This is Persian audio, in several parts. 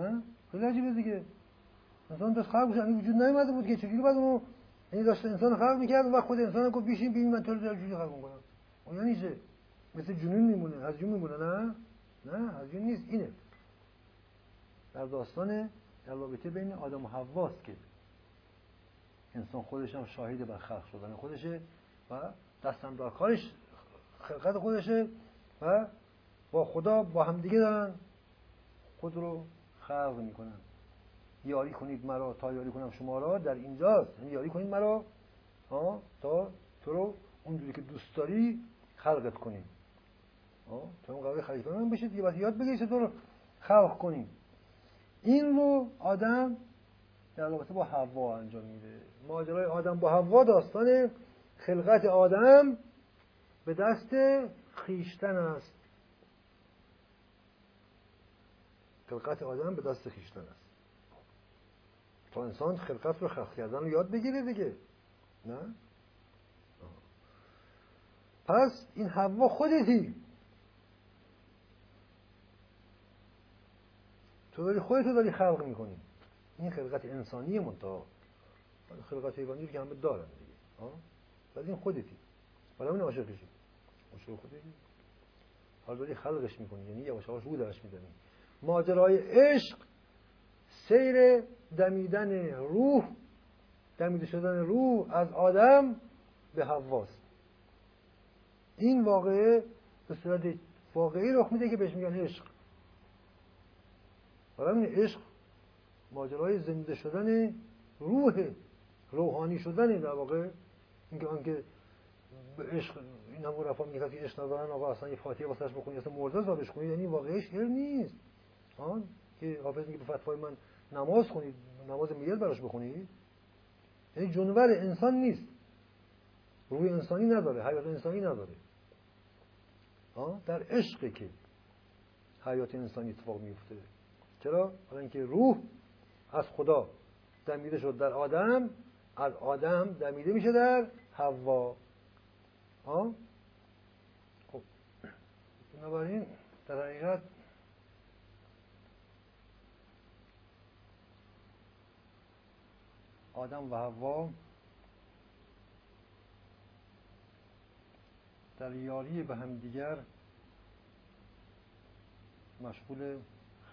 نه خیلی عجیبه دیگه؟ انسان داشت خلق بشه وجود نیومده بود که. چجوری بعد اونو یعنی داشت انسان خلق می‌کرد و خود انسان گفت بیشین ببین من تو رو در جوری خلق می‌کنم. اون یعنی چه؟ مثل جنون میمونه از جون میمونه نه؟ نه از جون نیست اینه. در داستان در رابطه بین آدم و حواست که انسان خودش هم شاهد بر خلق شدن خودشه و دستم دار کارش خلقت خودشه و با خدا با همدیگه دارن. خود رو خلق می‌کنن. یاری کنید مرا تا یاری کنم شما را در اینجاست. یعنی یاری کنید مرا تا تو رو اونجوری که دوست داری خلقت کنیم تو اون قرار خلیفه من بشید دیگه باید یاد بگیرید تو رو خلق کنیم. این رو آدم در رابطه با حوا انجام میده. ماجرای آدم با حوا داستان خلقت آدم به دست خیشتن است. خلقت آدم به دست خیشتن است. تا انسان خلقت رو خلق کردن رو یاد بگیره دیگه. نه؟ پس این حوا خودتی. تو داری خودتو داری خلق می‌کنی. این خلقت انسانی منتها خلقت حیوانی که همه دارن دیگه. ولی این خودتی. حالا این عاشقشی. عاشق خودتی. حالا داری خلقش می‌کنی. یعنی یواش یواش رو درش می‌زنی ماجرای عشق سیر دمیدن روح دمیده شدن روح از آدم به حواست. این واقعه به صورت واقعی رخ میده که بهش میگن عشق. حالا این عشق ماجرای زنده شدن روح روحانی شدن در واقع اینکه آنکه عشق این همون رفا میگه که عشق ندارن آقا اصلا یه فاتحه واسش بخونی اصلا مرده زابش کنید یعنی واقعش هر نیست. آن که حافظ میگه به فتوای من نماز خونید نماز میل براش بخونید یعنی جنور انسان نیست. روی انسانی نداره حیات انسانی نداره. در عشق که حیات انسانی اتفاق میفته. چرا؟ برای اینکه روح از خدا دمیده شد در آدم از آدم دمیده میشه در حوا. ها خب. بنابراین در حقیقت آدم و حوا در یاری به همدیگر مشغول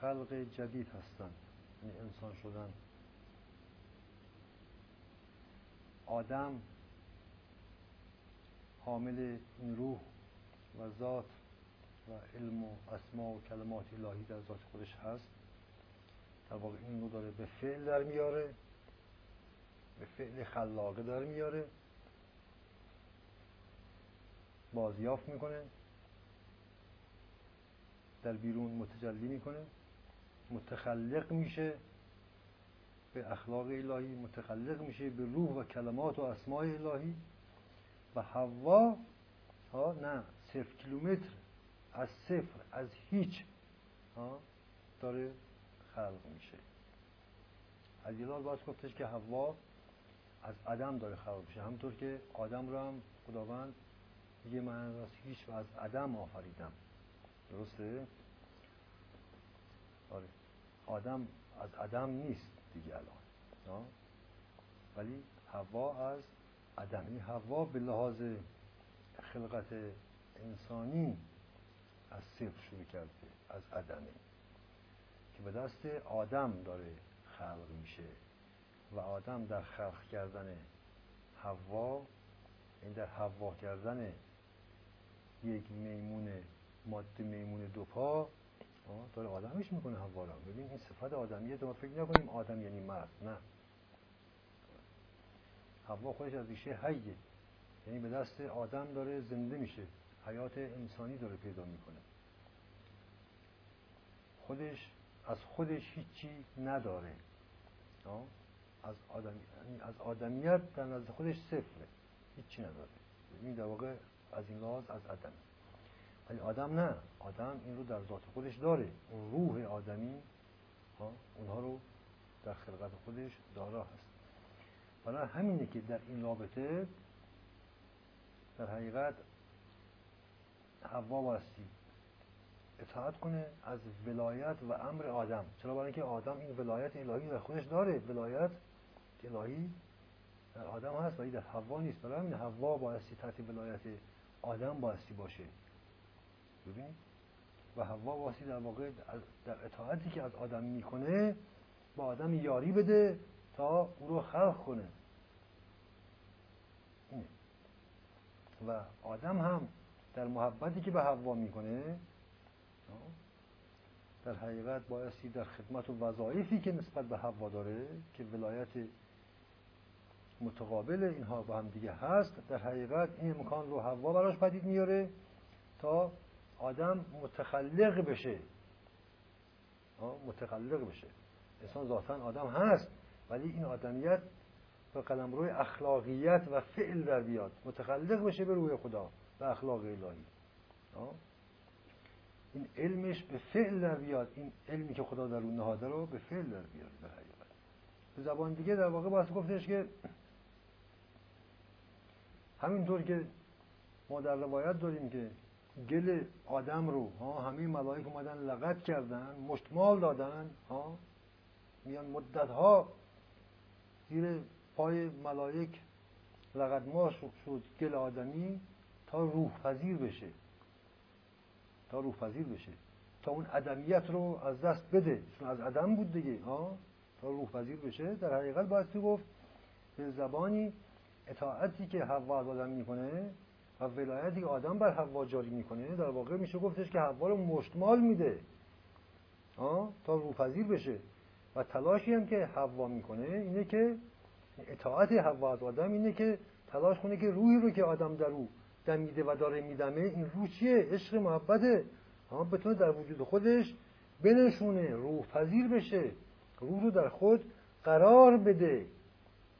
خلق جدید هستند. یعنی انسان شدن. آدم حامل این روح و ذات و علم و اسما و کلمات الهی در ذات خودش هست. در واقع این رو داره به فعل در میاره. به فعل خلاقه در میاره. بازیافت می‌کنه. در بیرون متجلی می‌کنه. متخلق میشه. به اخلاق الهی متخلق میشه. به روح و کلمات و اسماء الهی. و حوا ها نه صفر کیلومتر. از صفر از هیچ ها داره خلق میشه. از یه باید گفتش که حوا از آدم داره خلق میشه. همطور که آدم رو هم خداوند یه من از هیچ و از آدم آفریدم. درسته؟ آره. آدم از آدم نیست دیگه الان. ولی هوا از آدم این هوا به لحاظ خلقت انسانی از صفر شروع کرده از عدمه. که به دست آدم داره خلق میشه. و آدم در خلق کردن هوا این در هوا کردن یک میمون ماده میمون دو پا داره آدمش می‌کنه هوا را ببین این صفت آدمیه ما فکر نکنیم آدم یعنی مرد نه. هوا خودش از ریشه حیه. یعنی به دست آدم داره زنده میشه. حیات انسانی داره پیدا می‌کنه. خودش از خودش هیچی نداره. از, آدم... یعنی از آدمیت در نزد خودش صفره. هیچی نداره. این در واقع از این لحاظ از آدم ولی آدم نه. آدم این رو در ذات خودش داره. اون روح آدمی اونها رو در خلقت خودش دارا هست. برای همینه که در این رابطه در حقیقت حوا باستی اطاعت کنه از ولایت و امر آدم. چرا؟ برای اینکه آدم این ولایت الهی در خودش داره. ولایت الهی در آدم هست ولی در حوا نیست. برای همین حوا بایستی تحت ولایت آدم بایستی باشه. ببینید؟ و حوا بایستی در واقع در اطاعتی که از آدم می‌کنه با آدم یاری بده تا او رو خلق کنه. و آدم هم در محبتی که به حوا می‌کنه در حقیقت بایستی در خدمت و وظایفی که نسبت به حوا داره که ولایت متقابل اینها با هم دیگه هست در حقیقت این امکان رو حوا براش پدید میاره تا آدم متخلق بشه. متخلق بشه. انسان ذاتا آدم هست ولی این آدمیت به قدم روی اخلاقیت و فعل در بیاد. متخلق بشه به روی خدا و اخلاق الهی. این علمش به فعل در بیاد. این علمی که خدا در اون نهاده رو به فعل در بیاد به حقیقت. به زبان دیگه در واقع باید گفتش که همینطور که ما در روایت داریم که گل آدم رو ها همه ملائک اومدن لغت کردن مشتمال دادن ها میان مدت ها زیر پای ملائک لغت ما شد گل آدمی تا روح پذیر بشه. تا روح پذیر بشه. تا اون عدمیت رو از دست بده. چون از عدم بود دیگه ها تا روح پذیر بشه. در حقیقت باید تو گفت به زبانی اطاعتی که حوا از آدم می‌کنه و ولایتی که آدم بر حوا جاری می‌کنه در واقع میشه گفتش که حوا رو مشتمال میده. تا روپذیر بشه. و تلاشی هم که حوا می‌کنه اینه که اطاعت حوا از آدم اینه که تلاش کنه که روحی رو که آدم در او دمیده و داره میدمه این روح چیه؟ عشق محبته. اما بتونه در وجود خودش بنشونه روح پذیر بشه. روح رو در خود قرار بده.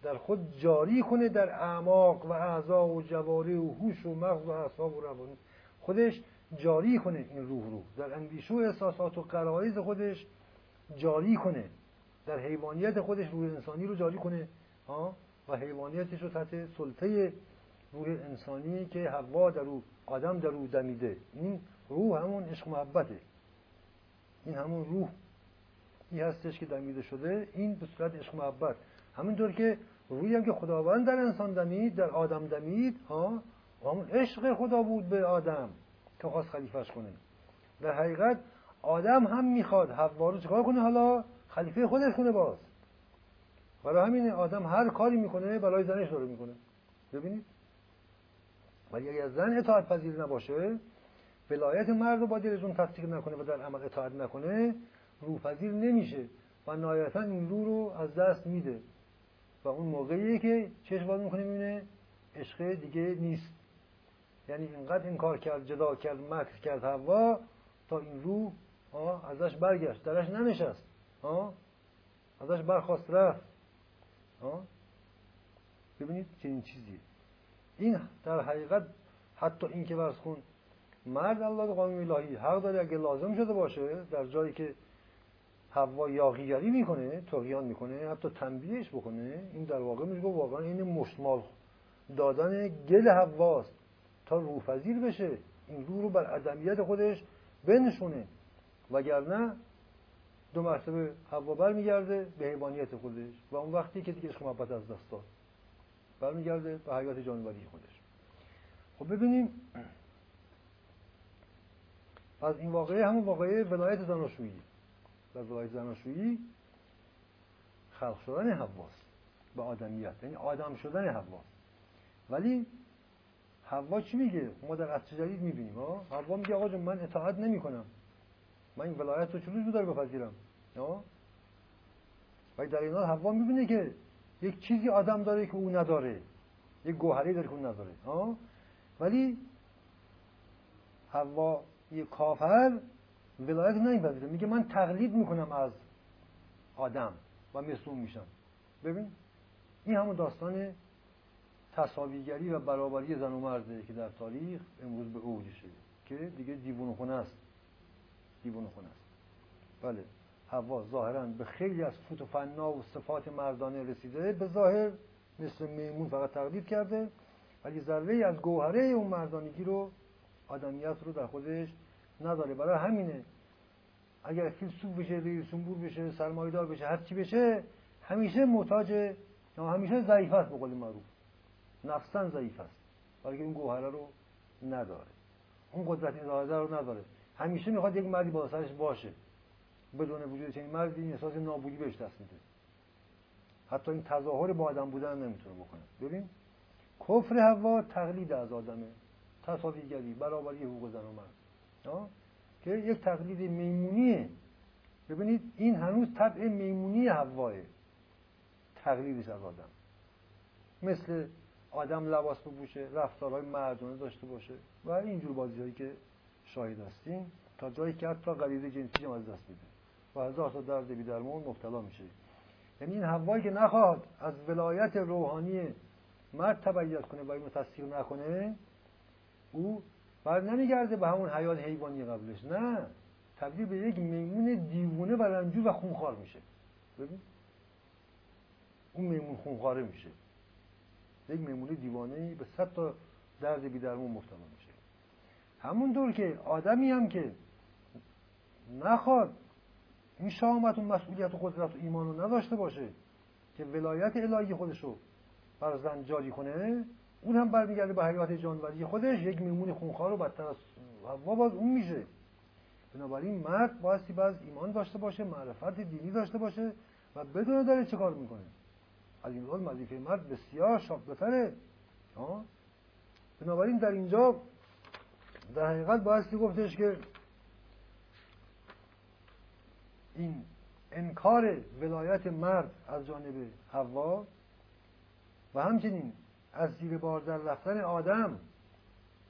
در خود جاری کنه در اعماق و اعضا و جواری و هوش و مغز و اعصاب و روانی. خودش جاری کنه این روح رو. در اندیشه و احساسات و قرائز خودش جاری کنه. در حیوانیت خودش روح انسانی رو جاری کنه. ها؟ و حیوانیتش رو تحت سلطه روح انسانی که هوا در او آدم در او دمیده. این روح همون عشق محبته. این همون روح این هستش که دمیده شده. این به صورت عشق محبت. همینطور که روی هم که خداوند در انسان دمید در آدم دمید ها همون عشق خدا بود به آدم که خواست خلیفهش کنه. در حقیقت آدم هم می‌خواد. حوا رو چکار کنه حالا؟ خلیفه خودش کنه باز. برای همین آدم هر کاری می‌کنه برای زنش داره می‌کنه. ببینید؟ ولی اگر زن اطاعت پذیر نباشه ولایت مرد رو با دلشون تصدیق نکنه و در عمل اطاعت نکنه روپذیر نمیشه و نهایتا این رو رو از دست میده. و اون موقعیه که چشم باز می‌کنه می‌بینه عشق دیگه نیست. یعنی اینقدر این کار کرد جدا کرد مکر کرد هوا تا این رو ازش برگشت. درش ننشست ازش برخواست رفت ببینید چنین چیزیه. این در حقیقت حتی این که برس کن مرد الله قانون الهی حق داره اگه لازم شده باشه در جایی که هوا یاغیگری می‌کنه تقیان می‌کنه حتی تنبیهش بکنه. این در واقع میگه واقعا این مشتمال دادن گل هواست تا روپذیر بشه. این رو رو بر عدمیت خودش بنشونه. وگرنه دو مرتبه هوا برمیگرده به حیوانیت خودش و اون وقتی که دیگه عشق محبت از دست داد برمیگرده به حیات جانوری خودش. خب ببینیم از این واقعه همون واقعه ولایت زناشویی. در ولایت زناشویی خلق شدن حواست به آدمیت یعنی آدم شدن حواست ولی حوا چی میگه؟ ما در عصر جدید می‌بینیم ها حوا میگه آقا من اطاعت نمی‌کنم. من این ولایت رو چجوری داره بپذیرم؟ ولی در این حال حوا می‌بینه که یک چیزی آدم داره که او نداره. یک گوهری داره که او نداره. ها ولی حوا یک کافر ولایت نمیپذیره میگه من تقلید می‌کنم از آدم و اون میشم. ببین این همون داستان تصاویگری و برابری زن و مرده که در تاریخ امروز به اوج شده که دیگه دیوون خونه است. دیوون خونه است. بله هوا ظاهرا به خیلی از فوت و فنا و صفات مردانه رسیده. به ظاهر مثل میمون فقط تقلید کرده ولی ذره از گوهره اون مردانگی رو آدمیت رو در خودش نداره. برای همینه. اگر فیلسوف بشه رئیسنبور بشه سرمایدار بشه هر چی بشه همیشه محتاج یا همیشه ضعیف است به قول معروف. نفسا ضعیف است. برای این گوهره رو نداره. اون قدرت اراده رو نداره. همیشه می‌خواد یک مردی با سرش باشه. بدون وجود چنین مردی این احساس نابودی بهش دست میده. حتی این تظاهر با آدم بودن نمی‌تونه بکنه. ببین کفر هوا تقلید از آدمه. تصاویگری برابری حقوق زن و مرد. که یک تقلید میمونیه. ببینید این هنوز طبع میمونی هواه تقلیدش از آدم. مثل آدم لباس بپوشه رفتارهای مردانه داشته باشه. و اینجور بازی هایی که شاهد هستیم تا جایی که حتی غریزه جنسی هم از دست میده. و هزار تا درد بی درمون مبتلا میشه. یعنی این هوایی که نخواد از ولایت روحانی مرد تبعیت کنه و اینو تصدیق نکنه او بر نمیگرده به همون حیات حیوانی قبلش نه. تبدیل به یک میمون دیوونه و رنجور و خونخوار میشه. ببین. اون میمون خونخواره میشه. یک میمون دیوانه به صد تا درد بی درمون مبتلا میشه. همونطور که آدمی هم که نخواد این شامت و مسئولیت و قدرت و ایمان رو نداشته باشه که ولایت الهی خودشو بر زن جاری کنه اون هم برمیگرده به حیات جانوری. خودش یک میمون خونخوار رو بدتر از هوا باز اون میشه. بنابراین مرد بایستی باز ایمان داشته باشه معرفت دینی داشته باشه و بدون داره چه کار می‌کنه. از این رول وظیفه مرد بسیار شاقتره بنابراین در اینجا در حقیقت بایستی گفتش که این انکار ولایت مرد از جانب حوا و همچنین از زیر بار در رفتن آدم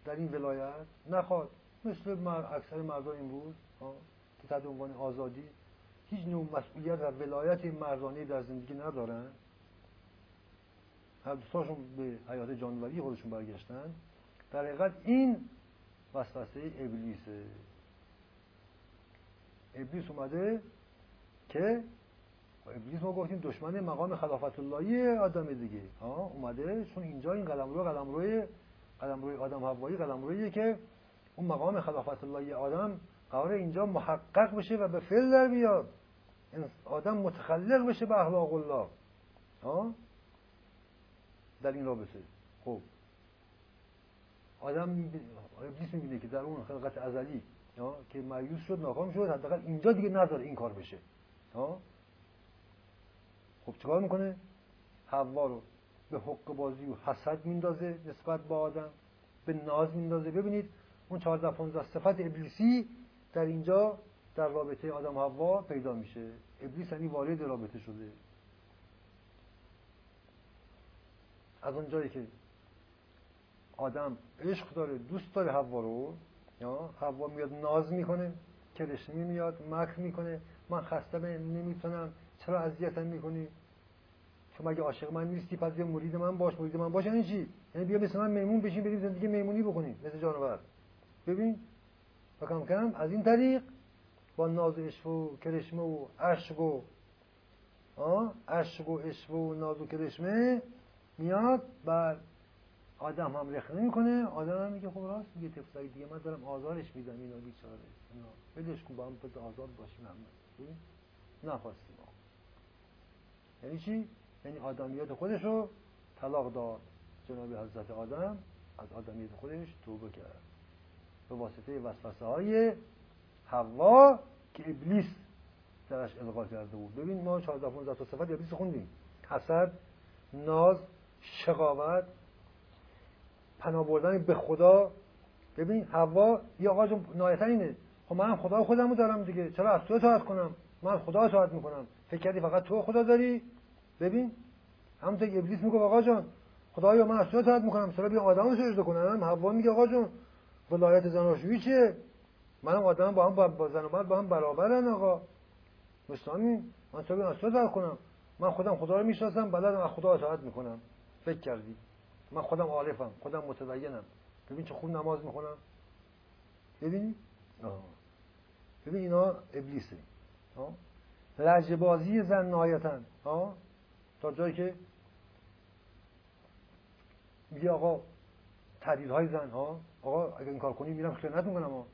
در این ولایت نخواد. مثل اکثر مردان امروز که تحت عنوان آزادی هیچ نوع مسئولیت و ولایت مردانه در زندگی ندارن. هر دوستاشون به حیات جانوری خودشون برگشتن. در حقیقت این وسوسه ابلیسه. ابلیس اومده که ابلیس ما گفتیم دشمن مقام خلافت اللهی آدم دیگه. ها اومده چون اینجا این قلم رو قلم روی آدم هوایی قلم رویه که اون مقام خلافت اللهی آدم قرار اینجا محقق بشه و به فعل در بیاد. آدم متخلق بشه به اخلاق الله. ها؟ در این رابطه. خب. آدم ابلیس می‌بینه که در اون خلقت ازلی که مایوس شد ناکام شد حداقل اینجا دیگه نذاره این کار بشه. ها؟ خب چیکار می‌کنه؟ حوا رو به حق بازی و حسد میندازه نسبت به آدم به ناز میندازه. ببینید اون 14 15 صفت ابلیسی در اینجا در رابطه آدم حوا پیدا میشه. ابلیس یعنی وارد رابطه شده. از اونجایی که آدم عشق داره دوست داره حوا رو یا حوا میاد ناز می‌کنه کرشمی میاد مکر می‌کنه. من خسته نمی‌تونم. چرا اذیتم می‌کنی؟ تو مگه عاشق من نیستی؟ پس یه مرید من باش مرید من باش. یعنی چی؟ یعنی بیا مثل من میمون بشین بریم زندگی میمونی بکنیم مثل جانور ببین و کم کم از این طریق با ناز عشق و کرشمه و عشق و عشق و عشق و ناز و کرشمه میاد بر آدم هم رخ می‌کنه آدم هم میگه خب راست میگه تفسایی دیگه من دارم آزارش میدم اینا بیچاره. اینا بدش کن با هم آزاد باشیم هم. نخواستیم یعنی چی؟ یعنی آدمیت خودش رو طلاق داد. جناب حضرت آدم از آدمیت خودش توبه کرد. به واسطه وسوسه های حوا که ابلیس درش القا کرده بود. ببین ما 14 15 تا صفت ابلیس خوندیم. حسد ناز شقاوت پناه بردن به خدا. ببین حوا یه آقا جون نایتا اینه. خب من خدا خودمو دارم دیگه. چرا از تو اطاعت کنم؟ من خدا اطاعت می‌کنم. فکر کردی فقط تو خدا داری؟ ببین همونطور ابلیس میگه آقا جان خدایا من از تو اطاعت می‌کنم. چرا بیا آدمو سجده کنم. حوا میگه آقا جون ولایت زناشویی چیه منم آدم با هم با زن و مرد با هم برابرن آقا. مسلمی من چرا از تو کنم. من خودم خدا رو می‌شناسم بلدم از خدا اطاعت می‌کنم. فکر کردی. من خودم عارفم خودم متدینم. ببین چه خوب نماز می‌خونم. ببینی ببین اینا ابلیسه. لجبازی زن نهایتا. تا جایی که میگه آقا های زن ها آقا اگر این کار کنی میرم خیانت می‌کنم ها.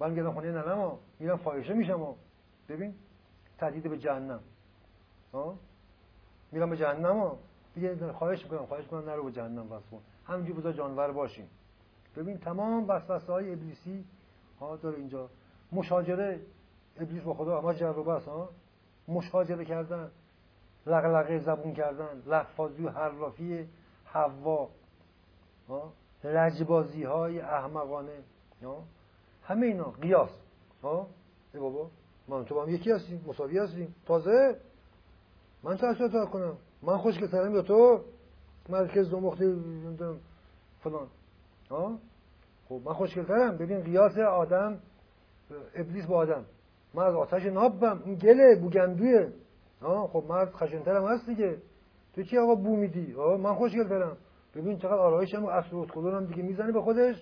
من گردم خونه ننم میرم فاحشه میشم ببین تهدید به جهنم. میرم به جهنم دیگه خواهش می‌کنم خواهش می‌کنم نرو به جهنم بس کن. همینجور بذار جانور باشیم. ببین تمام وسوسه های ابلیسی ها داره اینجا. مشاجره ابلیس با خدا همه جر و بس ها. مشاجره کردن. لغلقه زبون کردن لفاظی و حرافی حوا لجبازی های احمقانه همه اینا قیاس ها؟ ای بابا من تو با هم یکی هستیم مساوی هستیم. تازه؟ من چه تا کنم؟ من خوش ترم یا تو؟ مرکز دو مختی فلان ها؟ خب من خوشگلترم ببین قیاس آدم ابلیس با آدم. من از آتش نابم. این گله بوگندویه. خب مرد خشنترم هست دیگه. تو چی آقا بو میدی؟ من خوشگلترم ببین چقدر آرایشم و اصل هم دیگه می‌زنه به خودش.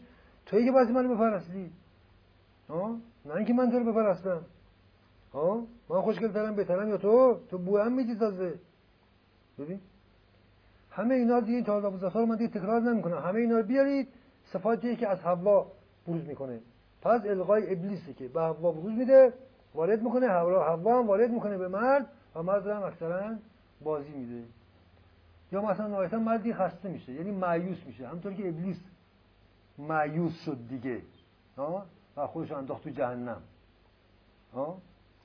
توی که بازی منو بپرستی. نه اینکه من تو رو بپرستم. من خوشگلترم بهترم یا تو؟ تو بو هم میدی تازه. ببین. همه اینا دیگه تا رو من دیگه تکرار نمی‌کنم. همه اینا بیارید صفاتی که از حوا بروز می‌کنه. پس القای ابلیسی که به حوا بروز میده وارد می‌کنه حوا هم وارد می‌کنه به مرد. و مرد هم اکثرا بازی میده یا مثلا نهایتا مردی خسته میشه یعنی معیوس میشه. همطور که ابلیس معیوس شد دیگه و خودش انداخت تو جهنم.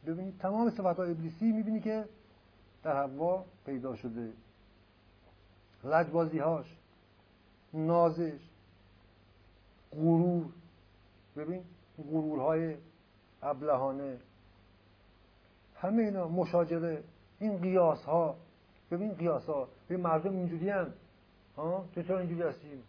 ببینید تمام صفات های ابلیسی می‌بینی که در حوا پیدا شده. لجبازی هاش نازش غرور. ببین غرورهای ابلهانه. همه اینا مشاجره این قیاس ها ببین قیاس ها ببین مردم اینجوری هم ها؟ تو چرا اینجوری هستیم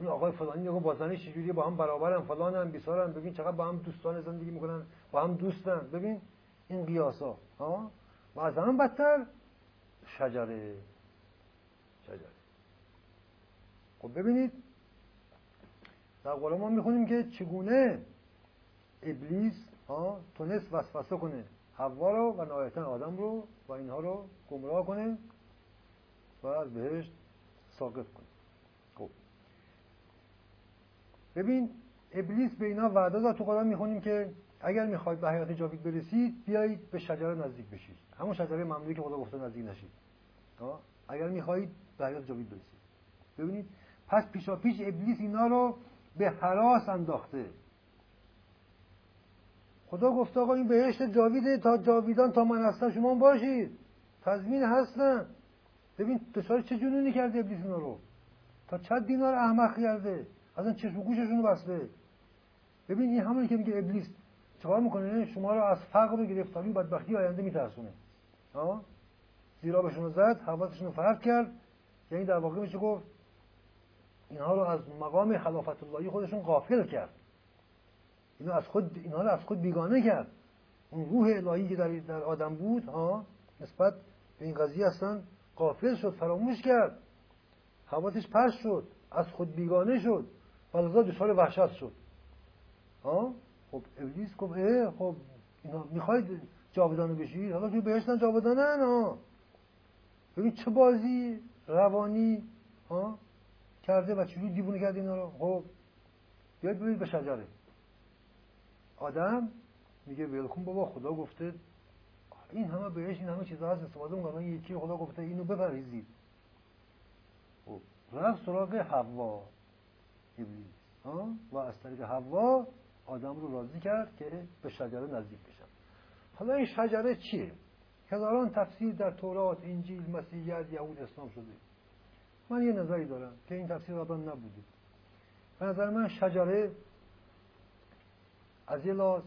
این آقای فلانی نگاه با زنش چجوری با هم برابرن فلان هم بیسارن ببین چقدر با هم دوستان زندگی می‌کنن با هم دوستن. ببین این قیاس ها؟ ها و از هم بدتر. شجره. شجره. خب ببینید. در قرآن ما می‌خونیم که چگونه ابلیس ها تونست وسوسه کنه. حوا رو و نهایتا آدم رو و اینها رو گمراه کنه و از بهشت ساقط کنه. خب. ببین ابلیس به اینا وعده داد. تو قرآن می‌خونیم که اگر می‌خواید به حیات جاوید برسید بیایید به شجره نزدیک بشید. همون شجره ممنوعی که خدا گفته نزدیک نشید. اگر می‌خواهید به حیات جاوید برسید. ببینید پس پیشا پیش ابلیس اینا رو به حراس انداخته. خدا گفته آقا این بهشت جاویده تا جاویدان تا من هستم شما باشید. تضمین هستن ببین دچار چه جنونی کرده ابلیس اینا رو؟ تا چند دینار احمق کرده؟ اصلا چشم و گوششون بسته. ببین این همونی که میگه ابلیس چکار می‌کنه؟ شما رو از فقر و گرفتاری و بدبختی آینده میترسونه. زیرا بهشون زد حواسشون رو فرد کرد. یعنی در واقع میشه گفت اینها رو از مقام خلافت اللهی خودشون غافل کرد. اینا از خود اینها رو از خود بیگانه کرد. اون روح الهی که در, در آدم بود ها نسبت به این قضیه اصلا غافل شد فراموش کرد. حواسش پرش شد از خود بیگانه شد و لذا دچار وحشت شد. ها؟ خب ابلیس گفت اه خب اینا می‌خواید جاودانه بشید؟ حالا تو بهشتن جاودانه نه ببین چه بازی روانی ها کرده و چجوری دیوونه کرده اینا رو. خب بیاید ببینید به شجره. آدم میگه ولکن بابا خدا گفته. این همه بهش این همه چیزا هست. استفاده می‌کنن یکی خدا گفته اینو بپریزید. خب رفت سراغ حوا. ابلیس و از طریق حوا آدم رو راضی کرد که به شجره نزدیک بشن حالا این شجره چیه؟ هزاران تفسیر در تورات انجیل مسیحیت یهود اسلام شده. من یه نظری دارم که این تفسیر قبلا نبوده. به نظر من شجره از یه لاز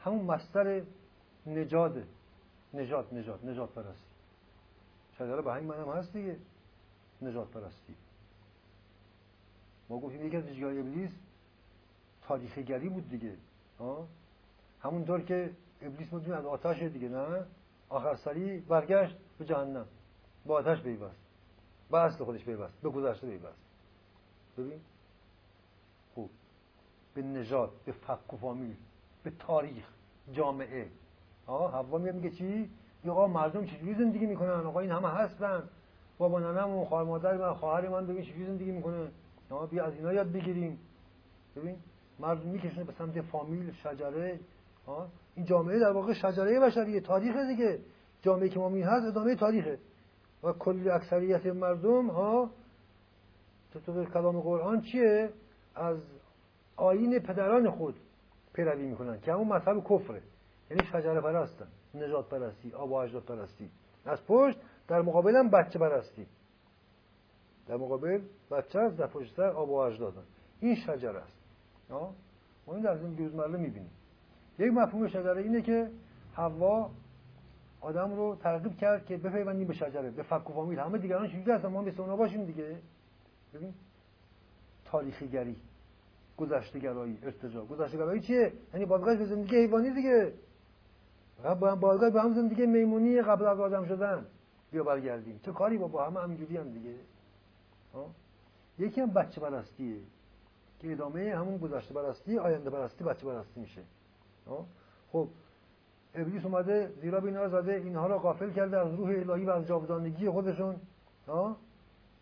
همون مستر نجاده نجات نجات نجات پرستی. شجره به همین منم هست دیگه. نجات پرستی. ما گفتیم یکی از ویژگی‌های ابلیس تاریخ گری بود دیگه. همونطور که ابلیس مدون از آتش دیگه نه؟ آخر سری برگشت به جهنم. با آتش پیوست. به اصل خودش پیوست. به گذشته پیوست. ببین؟ به نژاد به فق و فامیل به تاریخ جامعه. آقا حوا میاد میگه چی؟ یا آقا مردم چجوری زندگی می‌کنن؟ آقا این همه هستن. بابا ننم و خواهر مادر من خواهر من ببین چجوری زندگی می‌کنه. آقا بیا از اینا یاد بگیریم. ببین مردم میکشونه به سمت فامیل شجره. این جامعه در واقع شجره بشریه تاریخه دیگه. جامعه که ما می هست ادامه تاریخه. و کلی اکثریت مردم ها تو کلام قرآن چیه؟ از آین پدران خود پیروی می‌کنن که همون مذهب کفره. یعنی شجره پرستن نجات پرستی آب و اجداد پرستی. از پشت در مقابل هم بچه پرستی. در مقابل بچه هست در پشت سر آب و اجدادن این شجره است. ما این در زندگی روزمره می‌بینیم. یک مفهوم شجره اینه که حوا آدم رو ترغیب کرد که بپیوندیم به شجره به فک و فامیل. همه دیگران چجوری هستن؟ ما مثل اونا باشیم دیگه. ببین تاریخی گری گذشته گرایی ارتجا گذشته گرایی چیه؟ یعنی بازگشت به زندگی حیوانی دیگه. بازگشت به هم زندگی میمونی قبل از آدم شدن. بیا برگردیم. چه کاری با با همه همینجوری هم دیگه. یکی هم بچه پرستیه که ادامه همون گذشته پرستی آینده پرستی بچه میشه. خب ابلیس اومده زیرا به اینا زده اینها را غافل کرده از روح الهی و از جاودانگی خودشون.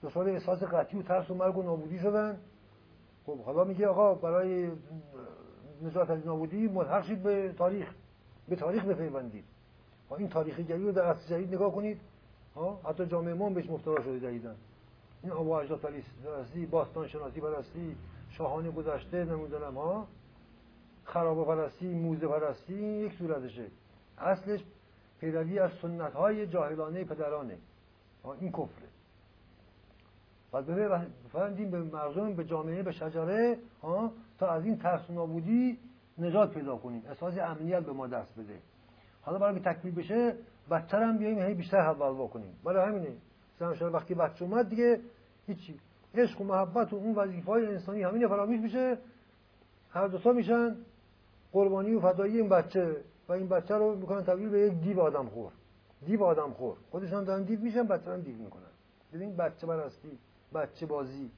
دچار احساس قطعی و ترس و مرگ و نابودی شدن. خب حالا میگه آقا برای نجات از نابودی ملحق شید به تاریخ به تاریخ بپیوندید. این تاریخی گری رو در اصل جدید نگاه کنید. ها حتی جامعه ما بهش مفترا شده جدیدن این آب و اجداد باستان شناسی پرستی شاهان گذشته نمی‌دونم ها. خرابه پرستی موزه پرستی یک صورتشه اصلش پیروی از سنت های جاهلانه پدرانه. این کفره. بعد بفهمدیم به مردم به جامعه به شجره تا از این ترس نابودی نجات پیدا کنیم. احساس امنیت به ما دست بده. حالا برای تکمیل بشه بدتر هم بیاییم هی بیشتر حلوا کنیم برای همینه. مثلا وقتی بچه اومد دیگه هیچی. عشق و محبت و اون وظیفه انسانی همینه فرامیش میشه. هر دوتا میشن. قربانی و فدایی این بچه. و این بچه رو می‌کنن تبدیل به یک دیو آدم خور. دیو آدم خور. خودشان دارن دیو میشن بچه هم دیو می‌کنن. ببین بچه برستی بچه بازی.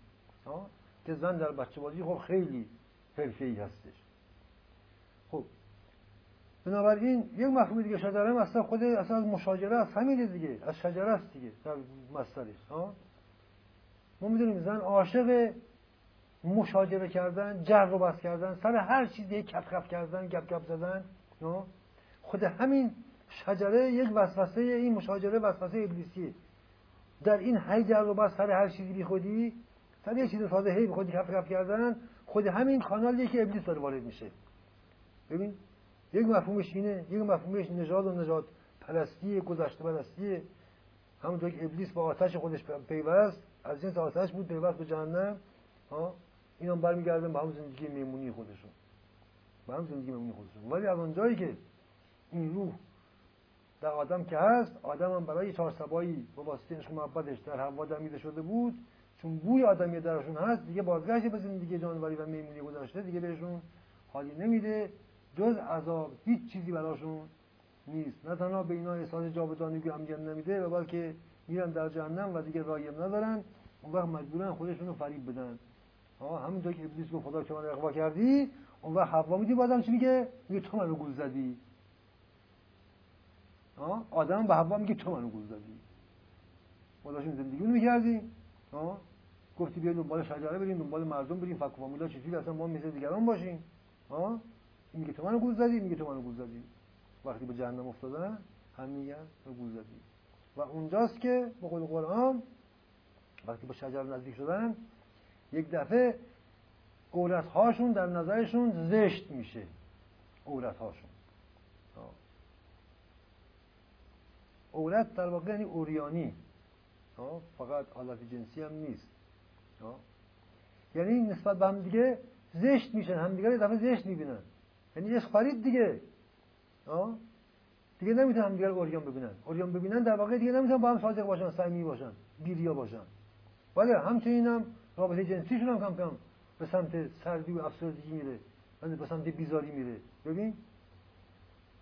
که زن در بچه بازی خب خیلی حرفه‌ای هستش. خب بنابراین یک مفهوم دیگه شجره اصلا خود اصلا مشاجره است همینه دیگه از شجره است دیگه در مصدرش. ها؟ ما می‌دونیم زن عاشق مشاجره کردن جر و بس کردن سر هر چیزی کف کف کردن گپ گپ زدن. خود همین شجره یک وسوسه این مشاجره وسوسه ابلیسیه. در این هی جر و بس سر هر چیزی بی خودی سر یه چیز ساده هی خودی کف کف کردن خود همین کانالیه که ابلیس داره وارد میشه. ببین یک مفهومش اینه یک مفهومش نژاد و نژاد پرستی گذشته پرستی. همونطور که ابلیس با آتش خودش پیوست از جنس آتش بود پیوست به جهنم. ها اینا برمیگردن به همون زندگی میمونی خودشون. به همون زندگی میمونی خودشون. ولی از اونجایی که این روح در آدم که هست آدم هم برای چهار سبایی با واسطه عشق محبتش در هوا دمیده شده بود چون بوی آدمی درشون هست دیگه بازگشت به زندگی جانوری و میمونی گذاشته دیگه بهشون حالی نمیده. جز عذاب هیچ چیزی براشون نیست. نه تنها به اینا احساس جاودانگی امنیت نمیده و بلکه میرن در جهنم و دیگه رایم ندارن. اون وقت مجبورن خودشون رو فریب بدن. ها همینطور که ابلیس گفت خدا که من اقوا کردی. اون وقت حوا میدی بازم چی میگه؟ میگه تو منو گول زدی. آدم به حوا میگه تو منو گول زدی ما داشتیم زندگی می‌کردیم گفتی بیا دنبال شجره بریم دنبال مردم بریم فک و فامیلا چجوری؟ اصلا ما مثل دیگران باشیم ها؟ میگه تو منو گول زدی میگه تو منو گول زدی وقتی به جهنم افتادن هم میگن تو گول زدی و اونجاست که به قول قرآن وقتی با شجر نزدیک شدن یک دفعه قولت هاشون در نظرشون زشت میشه. قولت هاشون. قولت در واقع یعنی اوریانی. فقط حالت جنسی هم نیست. یعنی نسبت به هم دیگه زشت میشن. هم دیگه دفعه زشت می‌بینن. یعنی عشق فرید دیگه. دیگه نمی‌تونن دیگه اوریان ببینن. اوریان ببینن در واقع دیگه نمی‌تونن با هم صادق باشن صمیمی باشن بیریا باشن. ولی همچنین هم رابطه جنسیشون هم کم کم به سمت سردی و افسردگی میره. یعنی به سمت بیزاری میره. ببین؟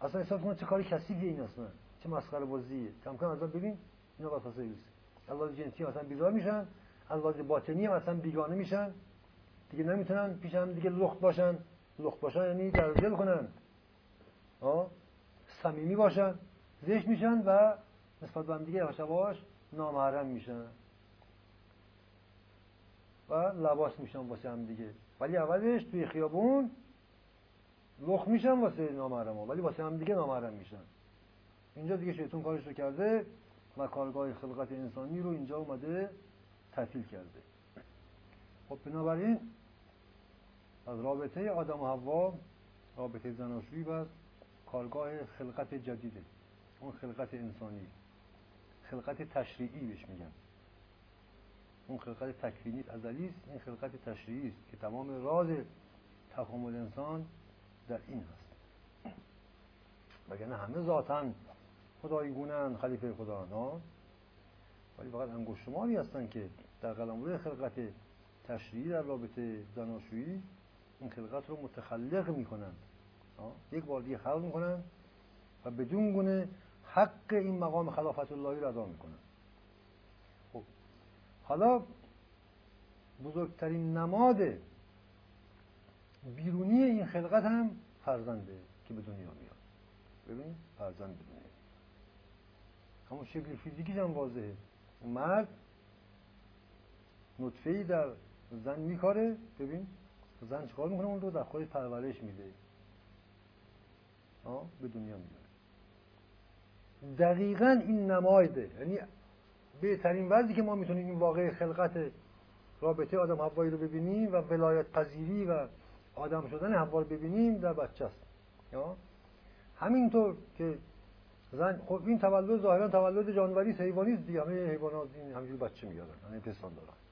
اصلا احساس کنه چه کاری کثیفیه این اصلا چه مسخره بازیه کم کم اصلا ببین اینا وسوسه ایست از جنسی اصلا بیزار میشن. از باطنی هم اصلا بیگانه میشن. دیگه نمی‌تونن پیش هم دیگه لخت باشن. لخت باشن یعنی در دل کنن. ها صمیمی باشن. زشت میشن و نسبت به هم دیگه یواش نامحرم میشن. و لباس میشن واسه هم دیگه. ولی اولش توی خیابون لخ میشن واسه نامحرم ولی واسه هم دیگه نامحرم میشن. اینجا دیگه شیطون کارش رو کرده و کارگاه خلقت انسانی رو اینجا اومده تعطیل کرده. خب بنابراین از رابطه آدم و حوا رابطه زناشویی و کارگاه خلقت جدیده. اون خلقت انسانی. خلقت تشریعی بهش میگن. اون خلقت تکوینی ازلی است این خلقت تشریعی است که تمام راز تکامل انسان در این هست. وگرنه همه ذاتا خدایگونن خلیفه خدا نه؟ ولی فقط انگشت شماری هستن که در قلمرو خلقت تشریعی در رابطه زناشویی این خلقت رو متخلق می‌کنن یک بار دیگه خلق می‌کنن و بدون گونه حق این مقام خلافت اللهی رو ادا می‌کنن خب حالا بزرگترین نماد بیرونی این خلقت هم فرزنده که به دنیا میاد. ببین فرزند همون شکل فیزیکیش هم واضحه مرد نطفه در زن میکاره. ببین زن چکار می‌کنه؟ اون رو در خودش پرورش میده. به دنیا میاد دقیقا این نمایده. یعنی بهترین وضعی که ما می‌تونیم این واقع خلقت رابطه آدم هوایی رو ببینیم و ولایت پذیری و آدم شدن هوا رو ببینیم در بچه است. همینطور که زن خب این تولد ظاهرا تولد جانوری حیوانی است دیگه. همه حیوانات این همینجور بچه میارن همه پستان دارن.